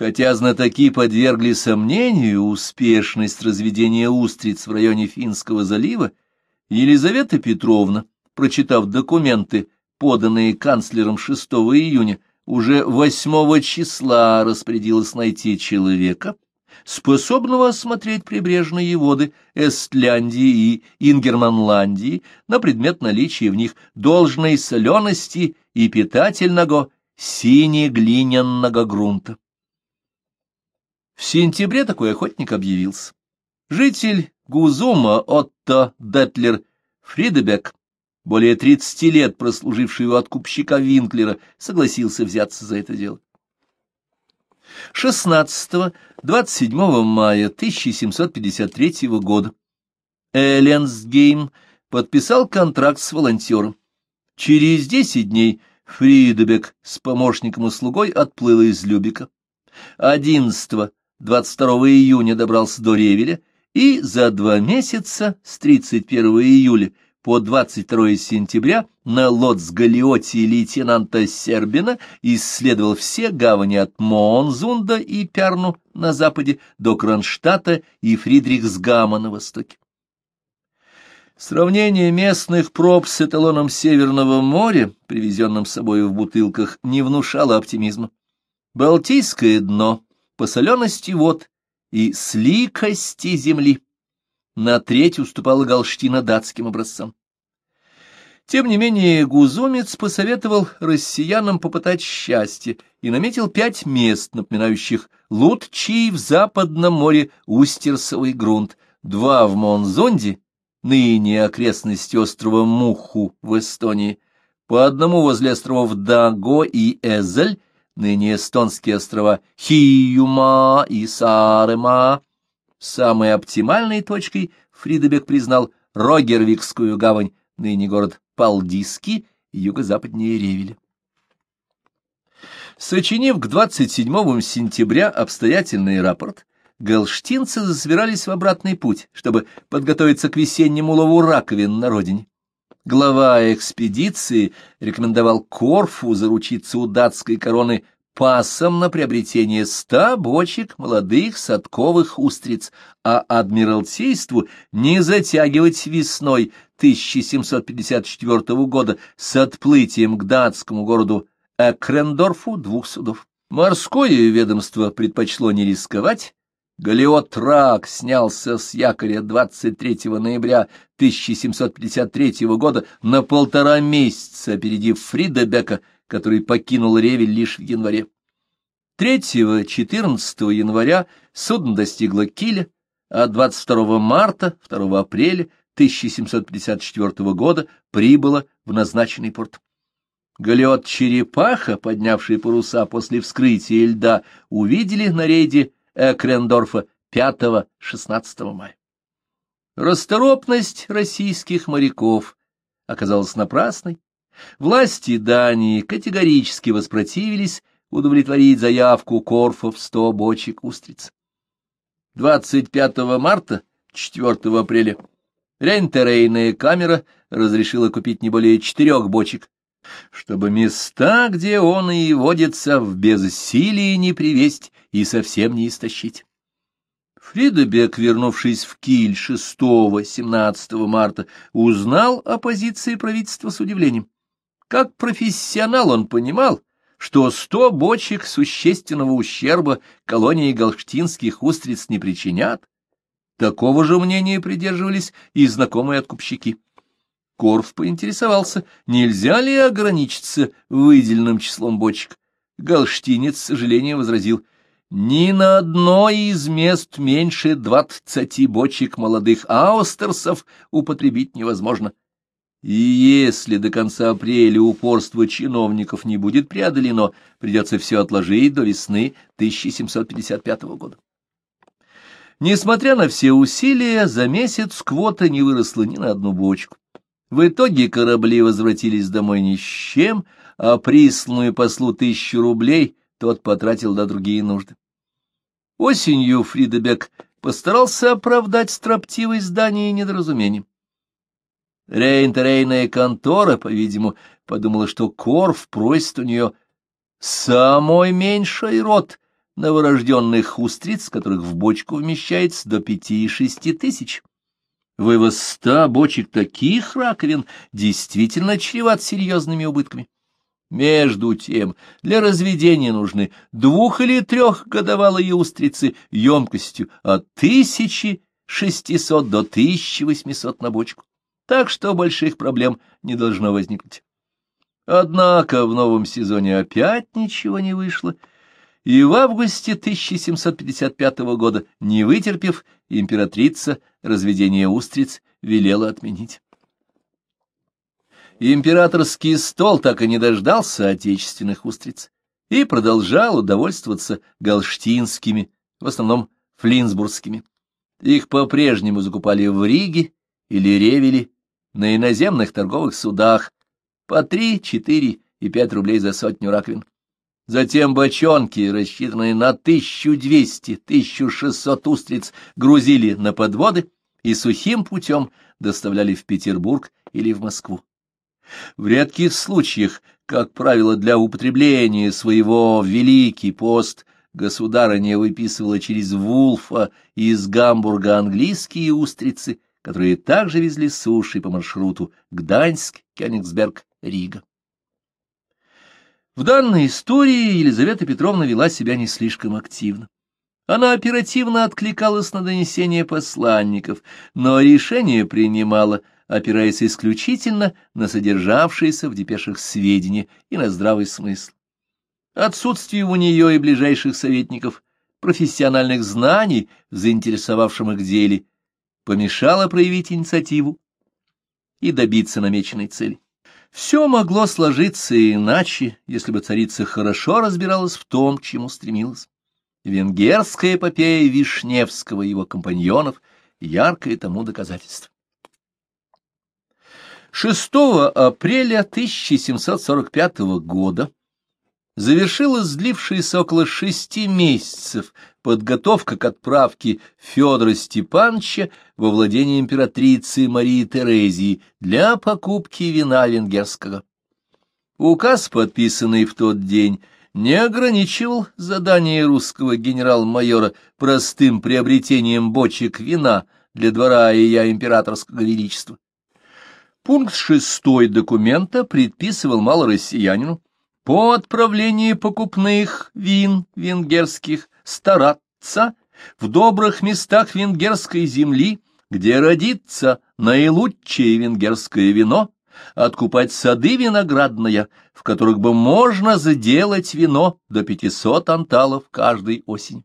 Хотя знатоки подвергли сомнению успешность разведения устриц в районе Финского залива, Елизавета Петровна, прочитав документы, поданные канцлером 6 июня, уже 8 числа распорядилась найти человека, способного осмотреть прибрежные воды Эстляндии и Ингерманландии на предмет наличия в них должной солености и питательного синеглиняного грунта. В сентябре такой охотник объявился. Житель Гузума Отто Детлер Фридебек, более 30 лет прослуживший у откупщика Винклера, согласился взяться за это дело. 16-27 мая 1753 года Эленсгейм подписал контракт с волонтером. Через 10 дней Фридебек с помощником и слугой отплыл из Любика. 11 22 июня добрался до Ревеля и за два месяца с 31 июля по 22 сентября на лоцгалиоте лейтенанта Сербина исследовал все гавани от Монзунда и Пярну на западе до Кронштадта и Фридрихсгама на востоке. Сравнение местных проб с эталоном Северного моря, привезенным с собой в бутылках, не внушало оптимизма. Балтийское дно по солености вод и сликости земли. На треть уступала Галштина датским образцам. Тем не менее, Гузомец посоветовал россиянам попытать счастье и наметил пять мест, напоминающих Лутчий в Западном море Устерсовый грунт, два в Монзонде, ныне окрестности острова Муху в Эстонии, по одному возле островов Даго и Эзель, ныне эстонские острова Хиюма и Сарема. Самой оптимальной точкой Фридебек признал Рогервикскую гавань, ныне город Палдиски, юго-западнее Ревеля. Сочинив к 27 сентября обстоятельный рапорт, галштинцы засобирались в обратный путь, чтобы подготовиться к весеннему лову раковин на родине. Глава экспедиции рекомендовал Корфу заручиться у датской короны пасом на приобретение ста бочек молодых садковых устриц, а адмиралтейству не затягивать весной 1754 года с отплытием к датскому городу Экрендорфу двух судов. Морское ведомство предпочло не рисковать Галиот Рак снялся с якоря 23 ноября 1753 года на полтора месяца, опередив Фридебека, который покинул Ревель лишь в январе. 3-14 января судно достигло Киля, а 22 марта, 2 апреля 1754 года прибыло в назначенный порт. Галиот Черепаха, поднявший паруса после вскрытия льда, увидели на рейде Экрендорфа 5-16 мая. Расторопность российских моряков оказалась напрасной. Власти Дании категорически воспротивились удовлетворить заявку Корфа в сто бочек устриц. 25 марта, 4 апреля, Рейнтерейная камера разрешила купить не более четырех бочек, чтобы места, где он и водится, в безсилии не привесть и совсем не истощить. Фридебек, вернувшись в Киль 6-17 марта, узнал о позиции правительства с удивлением. Как профессионал он понимал, что сто бочек существенного ущерба колонии галштинских устриц не причинят. Такого же мнения придерживались и знакомые откупщики. Корф поинтересовался, нельзя ли ограничиться выделенным числом бочек. Галштинец, с сожалением, возразил, ни на одной из мест меньше двадцати бочек молодых аустерсов употребить невозможно. И если до конца апреля упорство чиновников не будет преодолено, придется все отложить до весны 1755 года. Несмотря на все усилия, за месяц квота не выросла ни на одну бочку. В итоге корабли возвратились домой ни с чем, а присланную послу тысячу рублей тот потратил на другие нужды. Осенью Фридебек постарался оправдать строптивое здание недоразумением. Рейнтерейная контора, по-видимому, подумала, что Корф просит у нее самой меньший род новорожденных устриц, которых в бочку вмещается до пяти и шести тысяч. Вывоз ста бочек таких раковин действительно чреват серьезными убытками. Между тем, для разведения нужны двух- или трехгодовалые устрицы емкостью от тысячи шестисот до тысячи восьмисот на бочку, так что больших проблем не должно возникнуть. Однако в новом сезоне опять ничего не вышло, и в августе 1755 года, не вытерпев, императрица разведение устриц велела отменить. Императорский стол так и не дождался отечественных устриц и продолжал удовольствоваться галштинскими, в основном флинсбургскими. Их по-прежнему закупали в Риге или Ревеле, на иноземных торговых судах, по три, четыре и пять рублей за сотню раковин. Затем бочонки, рассчитанные на 1200-1600 устриц, грузили на подводы и сухим путем доставляли в Петербург или в Москву. В редких случаях, как правило, для употребления своего Великий пост государыня выписывала через Вулфа из Гамбурга английские устрицы, которые также везли суши по маршруту Гданьск, Кёнигсберг, Рига. В данной истории Елизавета Петровна вела себя не слишком активно. Она оперативно откликалась на донесения посланников, но решение принимала, опираясь исключительно на содержавшиеся в депешах сведения и на здравый смысл. Отсутствие у нее и ближайших советников профессиональных знаний, заинтересовавшим их деле, помешало проявить инициативу и добиться намеченной цели. Все могло сложиться иначе, если бы царица хорошо разбиралась в том, к чему стремилась. Венгерская эпопея Вишневского и его компаньонов — яркое тому доказательство. 6 апреля 1745 года завершилась длившаяся около шести месяцев подготовка к отправке Федора Степановича во владение императрицы Марии Терезии для покупки вина венгерского. Указ, подписанный в тот день, не ограничивал задание русского генерал-майора простым приобретением бочек вина для двора и я императорского величества. Пункт шестой документа предписывал малороссиянину по отправлении покупных вин венгерских стараться в добрых местах венгерской земли, где родится наилучшее венгерское вино, откупать сады виноградные, в которых бы можно заделать вино до пятисот анталов каждой осень.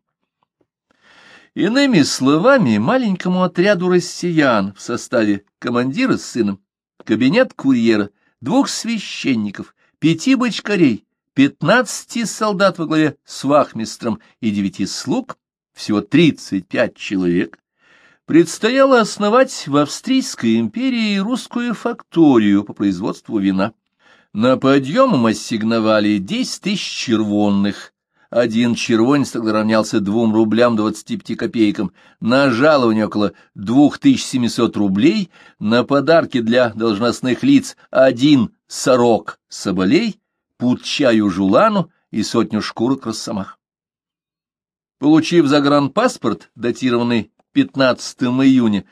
Иными словами, маленькому отряду россиян в составе командира с сыном, кабинет курьера, двух священников, пяти бочкарей, пятнадцати солдат во главе с вахмистром и девяти слуг, всего тридцать пять человек, предстояло основать в Австрийской империи русскую факторию по производству вина. На подъем им ассигновали десять тысяч червонных. Один червонец тогда равнялся двум рублям двадцати пяти копейкам, на жалование около двух тысяч семисот рублей, на подарки для должностных лиц один сорок соболей, пут чаю жулану и сотню шкурок росомах. Получив загранпаспорт, датированный 15 июня,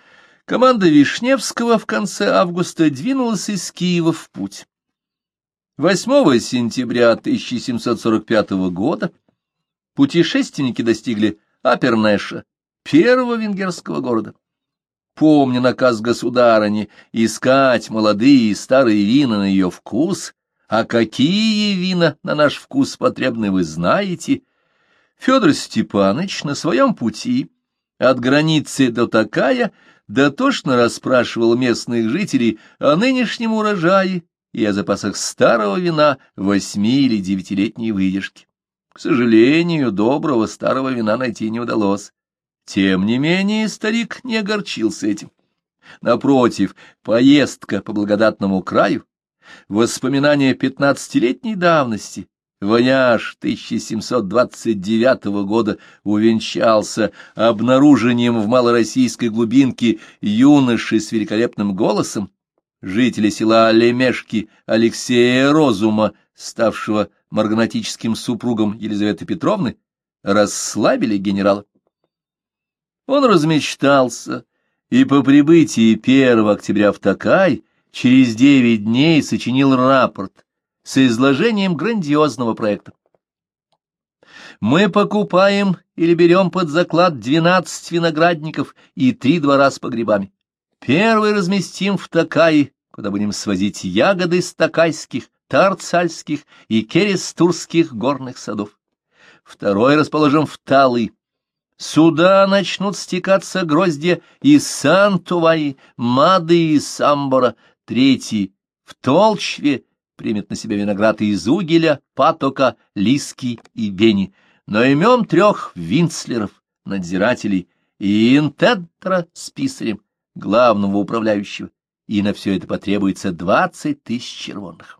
команда Вишневского в конце августа двинулась из Киева в путь. 8 сентября 1745 года путешественники достигли Апернеша, первого венгерского города. Помня наказ государыни искать молодые и старые вина на ее вкус, а какие вина на наш вкус потребны, вы знаете, Федор Степанович на своем пути от границы до такая дотошно расспрашивал местных жителей о нынешнем урожае и о запасах старого вина восьми- или девятилетней выдержки. К сожалению, доброго старого вина найти не удалось. Тем не менее старик не огорчился этим. Напротив, поездка по благодатному краю, воспоминания пятнадцатилетней давности, Вояж 1729 года увенчался обнаружением в малороссийской глубинке юноши с великолепным голосом, жителя села Лемешки Алексея Розума, ставшего марганатическим супругом Елизаветы Петровны, расслабили генерала. Он размечтался, и по прибытии 1 октября в Такай через девять дней сочинил рапорт с изложением грандиозного проекта. Мы покупаем или берем под заклад двенадцать виноградников и три двора с погребами. Первый разместим в Такае, куда будем свозить ягоды с такайских, тарцальских и керестурских горных садов. Второй расположим в Талы. Сюда начнут стекаться гроздья из Сантуваи, Мады и Самбора. Третий — в Толчве примет на себя виноград из Угеля, Патока, Лиски и Бени наймем трех винцлеров, надзирателей и интедра с писарем, главного управляющего, и на все это потребуется двадцать тысяч червонных.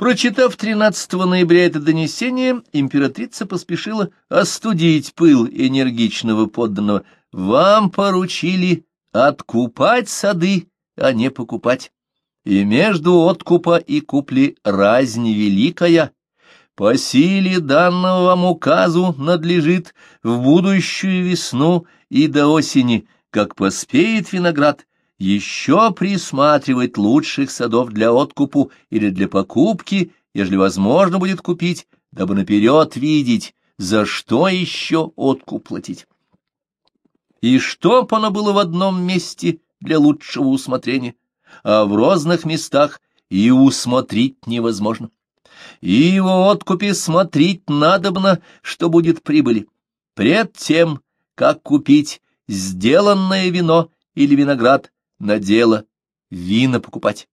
Прочитав 13 ноября это донесение, императрица поспешила остудить пыл энергичного подданного. «Вам поручили откупать сады, а не покупать. И между откупа и купли разнь великая, по силе данного вам указу надлежит в будущую весну и до осени, как поспеет виноград, еще присматривать лучших садов для откупу или для покупки, ежели возможно будет купить, дабы наперед видеть, за что еще откуп платить. И чтоб оно было в одном месте для лучшего усмотрения, а в разных местах и усмотреть невозможно и его откупе смотреть надобно, что будет прибыли. Пред тем, как купить сделанное вино или виноград, на дело вина покупать,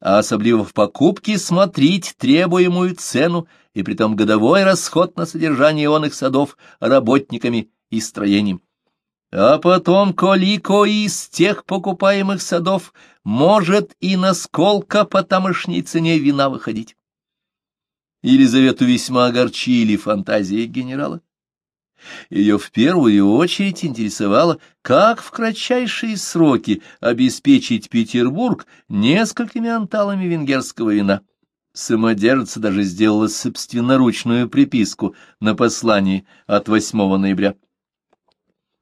а особливо в покупке смотреть требуемую цену и притом годовой расход на содержание их садов работниками и строением. А потом, колико из тех покупаемых садов может и насколько по тамошней цене вина выходить. Елизавету весьма огорчили фантазии генерала. Ее в первую очередь интересовало, как в кратчайшие сроки обеспечить Петербург несколькими анталами венгерского вина. Самодержца даже сделала собственноручную приписку на послании от 8 ноября.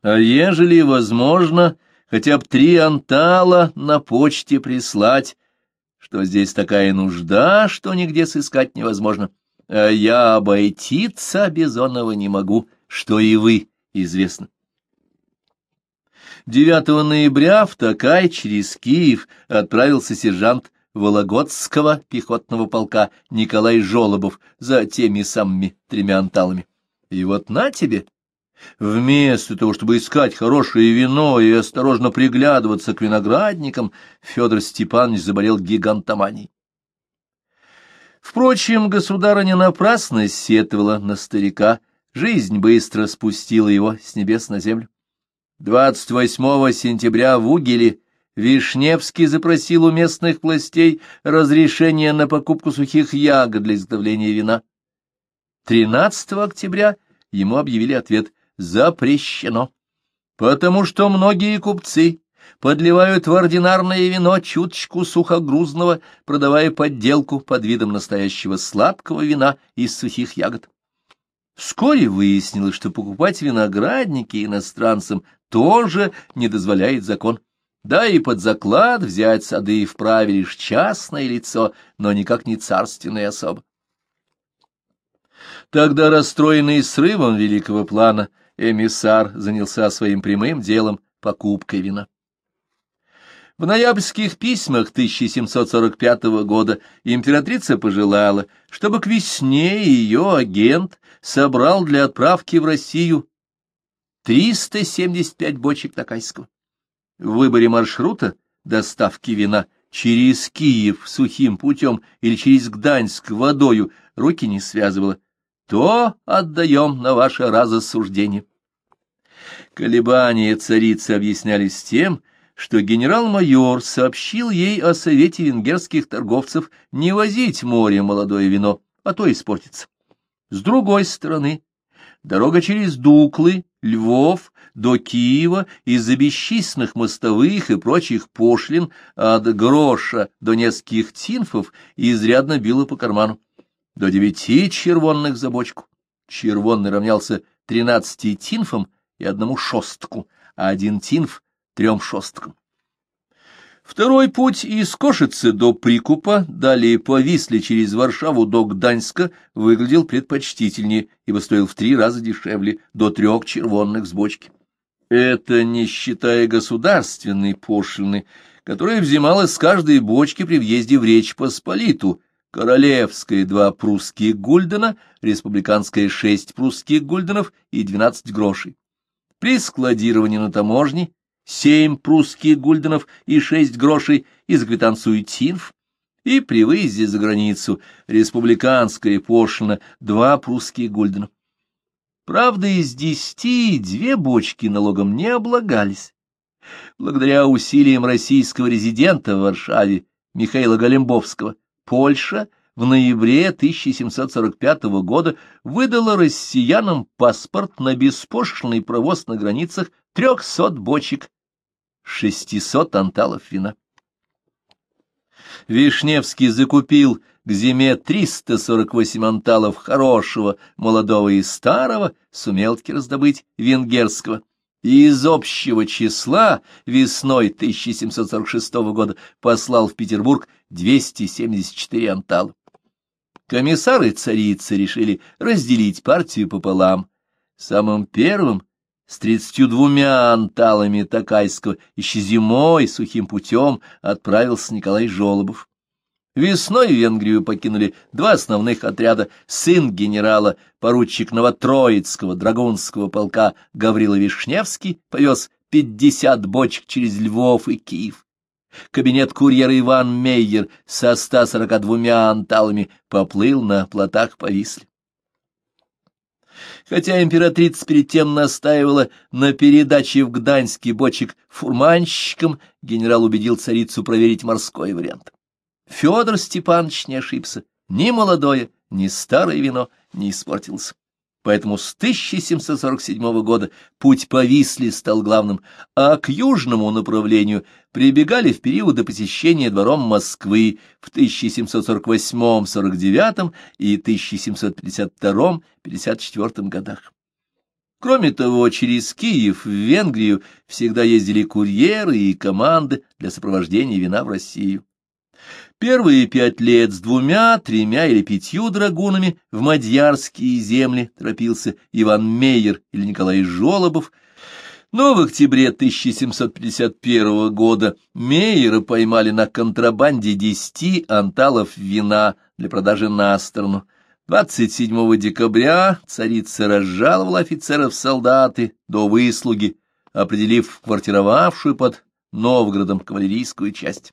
А ежели возможно, хотя бы три антала на почте прислать, что здесь такая нужда, что нигде сыскать невозможно. А я обойтиться без оного не могу, что и вы известно. 9 ноября в Такай через Киев отправился сержант Вологодского пехотного полка Николай Жолобов за теми самыми тремя анталами. И вот на тебе, Вместо того, чтобы искать хорошее вино и осторожно приглядываться к виноградникам, Федор Степанович заболел гигантоманией. Впрочем, государыня напрасно сетовала на старика, жизнь быстро спустила его с небес на землю. 28 сентября в Угеле Вишневский запросил у местных властей разрешение на покупку сухих ягод для изготовления вина. 13 октября ему объявили ответ запрещено, потому что многие купцы подливают в ординарное вино чуточку сухогрузного, продавая подделку под видом настоящего сладкого вина из сухих ягод. Вскоре выяснилось, что покупать виноградники иностранцам тоже не дозволяет закон. Да и под заклад взять сады вправе лишь частное лицо, но никак не царственная особа. Тогда, расстроенный срывом великого плана, эмиссар занялся своим прямым делом покупкой вина. В ноябрьских письмах 1745 года императрица пожелала, чтобы к весне ее агент собрал для отправки в Россию 375 бочек такайского. В выборе маршрута доставки вина через Киев сухим путем или через Гданьск водою руки не связывала, то отдаем на ваше разосуждение. Колебания царицы объяснялись тем, что генерал-майор сообщил ей о совете венгерских торговцев не возить море молодое вино, а то испортится. С другой стороны, дорога через Дуклы, Львов, до Киева из-за бесчисленных мостовых и прочих пошлин от гроша до нескольких тинфов изрядно била по карману. До девяти червонных за бочку. червонный равнялся тринадцати тинфам и одному шостку, а один тинф — трем шосткам. Второй путь из Кошицы до Прикупа, далее по Висле через Варшаву до Гданьска, выглядел предпочтительнее, ибо стоил в три раза дешевле, до трех червонных с бочки. Это не считая государственной пошлины, которая взималась с каждой бочки при въезде в Речь Посполиту, королевская два прусских гульдена, республиканская шесть прусских гульденов и двенадцать грошей. При складировании на таможне семь прусских гульденов и шесть грошей и за квитанцию ТИНФ, и при выезде за границу республиканская пошлина два прусских гульдена. Правда, из десяти две бочки налогом не облагались. Благодаря усилиям российского резидента в Варшаве Михаила Голембовского, Польша в ноябре 1745 года выдала россиянам паспорт на беспошлиный провоз на границах трехсот бочек, шестисот анталов вина. Вишневский закупил к зиме 348 анталов хорошего, молодого и старого, сумел таки раздобыть венгерского. И из общего числа весной 1746 года послал в Петербург 274 антала. Комиссары царицы решили разделить партию пополам. Самым первым с тридцатью двумя анталами Такайского еще зимой сухим путем отправился Николай Жолобов. Весной Венгрию покинули два основных отряда. Сын генерала, поручик Новотроицкого драгунского полка Гаврила Вишневский повез пятьдесят бочек через Львов и Киев. Кабинет курьера Иван Мейер со ста сорока двумя анталами поплыл на плотах по Висле. Хотя императрица перед тем настаивала на передаче в Гданьский бочек фурманщикам, генерал убедил царицу проверить морской вариант. Федор Степанович не ошибся. Ни молодое, ни старое вино не испортилось. Поэтому с 1747 года путь по Висле стал главным, а к южному направлению прибегали в периоды посещения двором Москвы в 1748-49 и 1752-54 годах. Кроме того, через Киев в Венгрию всегда ездили курьеры и команды для сопровождения вина в Россию. Первые пять лет с двумя, тремя или пятью драгунами в мадьярские земли торопился Иван Мейер или Николай Жолобов, но в октябре 1751 года Мейера поймали на контрабанде десяти анталов вина для продажи на сторону. 27 декабря царица разжаловала офицеров солдаты до выслуги, определив квартировавшую под Новгородом кавалерийскую часть.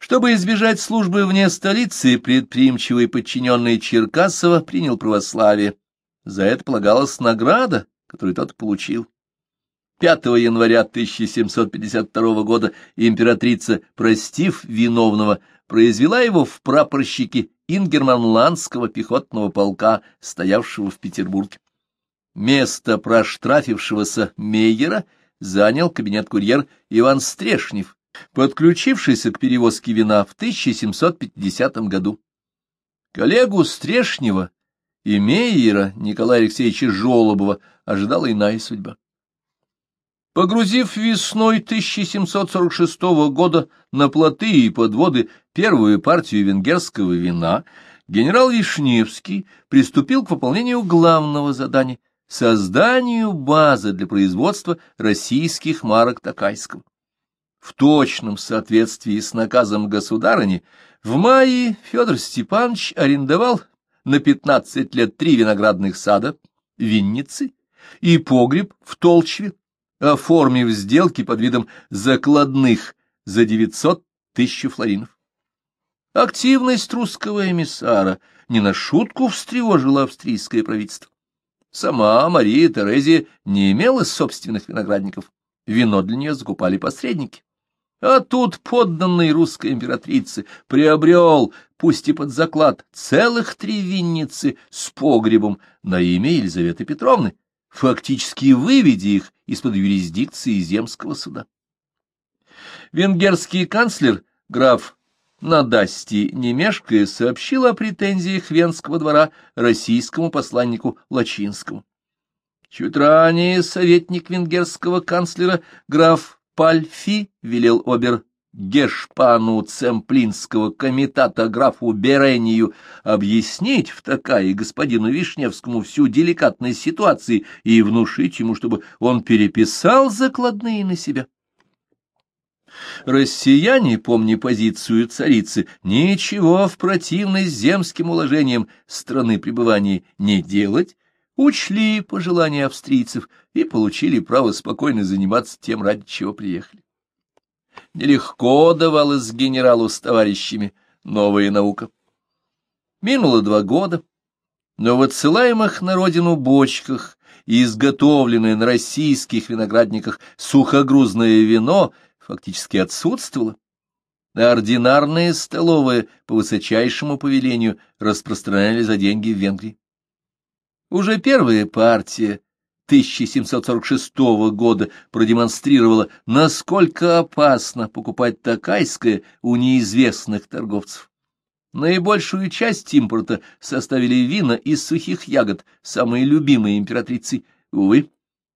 Чтобы избежать службы вне столицы, предприимчивый подчиненный Черкасова принял православие. За это полагалась награда, которую тот получил. 5 января 1752 года императрица, простив виновного, произвела его в прапорщике Ингерманландского пехотного полка, стоявшего в Петербурге. Место проштрафившегося Мейера занял кабинет-курьер Иван Стрешнев, подключившийся к перевозке вина в 1750 году. Коллегу Стрешнева и Мейера Николая Алексеевича Жолобова ожидала иная судьба. Погрузив весной 1746 года на плоты и подводы первую партию венгерского вина, генерал Вишневский приступил к выполнению главного задания — созданию базы для производства российских марок Такайского в точном соответствии с наказом государыни, в мае Федор Степанович арендовал на пятнадцать лет три виноградных сада, винницы и погреб в Толчве, оформив сделки под видом закладных за девятьсот тысяч флоринов. Активность русского эмиссара не на шутку встревожила австрийское правительство. Сама Мария Терезия не имела собственных виноградников, вино для нее закупали посредники. А тут подданный русской императрицы приобрел, пусть и под заклад, целых три винницы с погребом на имя Елизаветы Петровны, фактически выведя их из-под юрисдикции земского суда. Венгерский канцлер, граф Надасти, не сообщил о претензиях Венского двора российскому посланнику Лачинскому. Чуть ранее советник венгерского канцлера граф Пальфи велел обер Гешпану Цемплинского комитата графу Берению объяснить в такая господину Вишневскому всю деликатность ситуации и внушить ему, чтобы он переписал закладные на себя. Россияне, помни позицию царицы, ничего в противность земским уложениям страны пребывания не делать, учли пожелания австрийцев и получили право спокойно заниматься тем, ради чего приехали. Нелегко давалось генералу с товарищами новая наука. Минуло два года, но в отсылаемых на родину бочках и изготовленное на российских виноградниках сухогрузное вино фактически отсутствовало, а ординарные столовые по высочайшему повелению распространяли за деньги в Венгрии. Уже первая партия 1746 года продемонстрировала, насколько опасно покупать такайское у неизвестных торговцев. Наибольшую часть импорта составили вина из сухих ягод, самые любимые императрицы. Увы,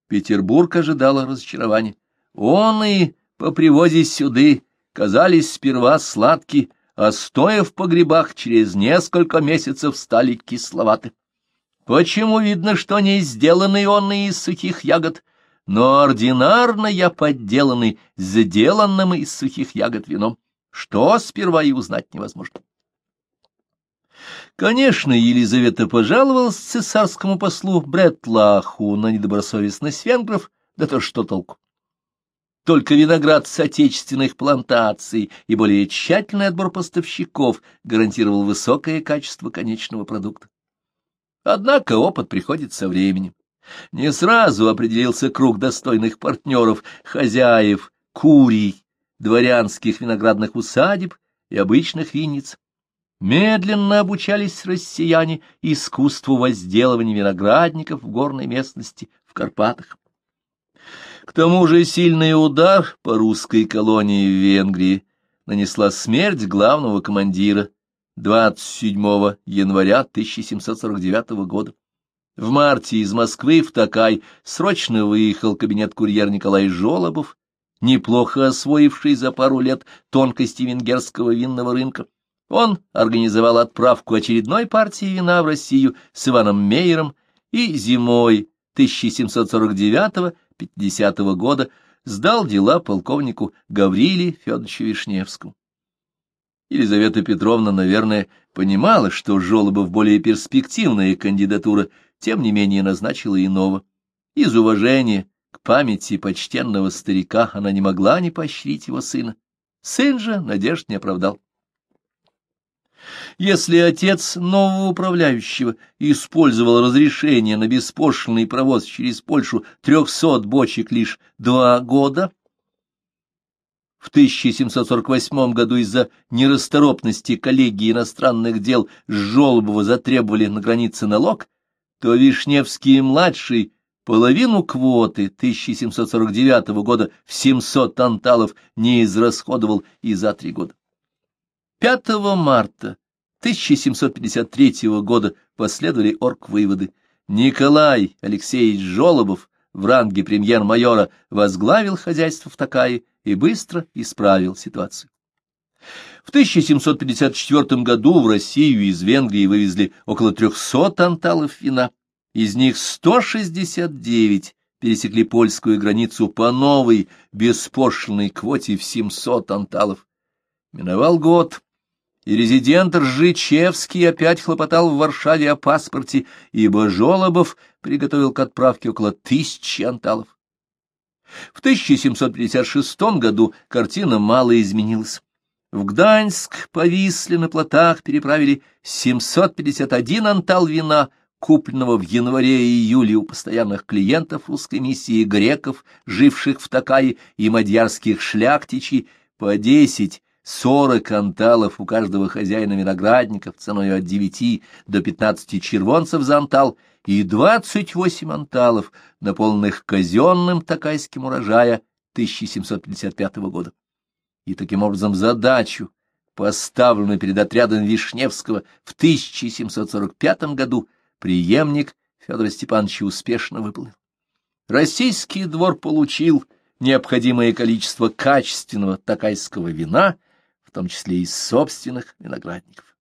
Петербург ожидала разочарования. Он и по привозе сюды казались сперва сладки, а стоя в погребах через несколько месяцев стали кисловаты. Почему видно, что не сделаны он из сухих ягод, но ординарно я подделанный, сделанным из сухих ягод вином, что сперва и узнать невозможно. Конечно, Елизавета пожаловалась цесарскому послу Бретлаху на недобросовестность венгров, да то что толку. Только виноград с отечественных плантаций и более тщательный отбор поставщиков гарантировал высокое качество конечного продукта. Однако опыт приходит со временем. Не сразу определился круг достойных партнеров, хозяев, курий, дворянских виноградных усадеб и обычных винниц. Медленно обучались россияне искусству возделывания виноградников в горной местности в Карпатах. К тому же сильный удар по русской колонии в Венгрии нанесла смерть главного командира 27 января 1749 года. В марте из Москвы в Такай срочно выехал кабинет-курьер Николай Жолобов, неплохо освоивший за пару лет тонкости венгерского винного рынка. Он организовал отправку очередной партии вина в Россию с Иваном Мейером и зимой 1749-50 года сдал дела полковнику Гавриле Федоровичу Вишневскому. Елизавета Петровна, наверное, понимала, что Жолобов более перспективная кандидатура, тем не менее назначила иного. Из уважения к памяти почтенного старика она не могла не поощрить его сына. Сын же надежд не оправдал. Если отец нового управляющего использовал разрешение на беспошлиный провоз через Польшу трехсот бочек лишь два года, в 1748 году из-за нерасторопности коллегии иностранных дел Жолобова затребовали на границе налог, то Вишневский-младший половину квоты 1749 года в 700 танталов не израсходовал и за три года. 5 марта 1753 года последовали орг-выводы. Николай Алексеевич Жолобов в ранге премьер-майора возглавил хозяйство в Такае и быстро исправил ситуацию. В 1754 году в Россию из Венгрии вывезли около 300 анталов вина, из них 169 пересекли польскую границу по новой беспошлиной квоте в 700 анталов. Миновал год, и резидент Ржичевский опять хлопотал в Варшаве о паспорте, ибо Жолобов приготовил к отправке около тысячи анталов. В 1756 году картина мало изменилась. В Гданьск повисли на плотах, переправили 751 антал вина, купленного в январе и июле у постоянных клиентов русской миссии греков, живших в Такае, и мадьярских шляхтичей, по 10 сорок анталов у каждого хозяина виноградников ценой от девяти до пятнадцати червонцев за антал и двадцать восемь анталов, наполненных казенным такайским урожая 1755 года. И таким образом задачу поставленную перед отрядом Вишневского в 1745 году, преемник Федора Степановича успешно выполнил. Российский двор получил необходимое количество качественного такайского вина, в том числе из собственных виноградников.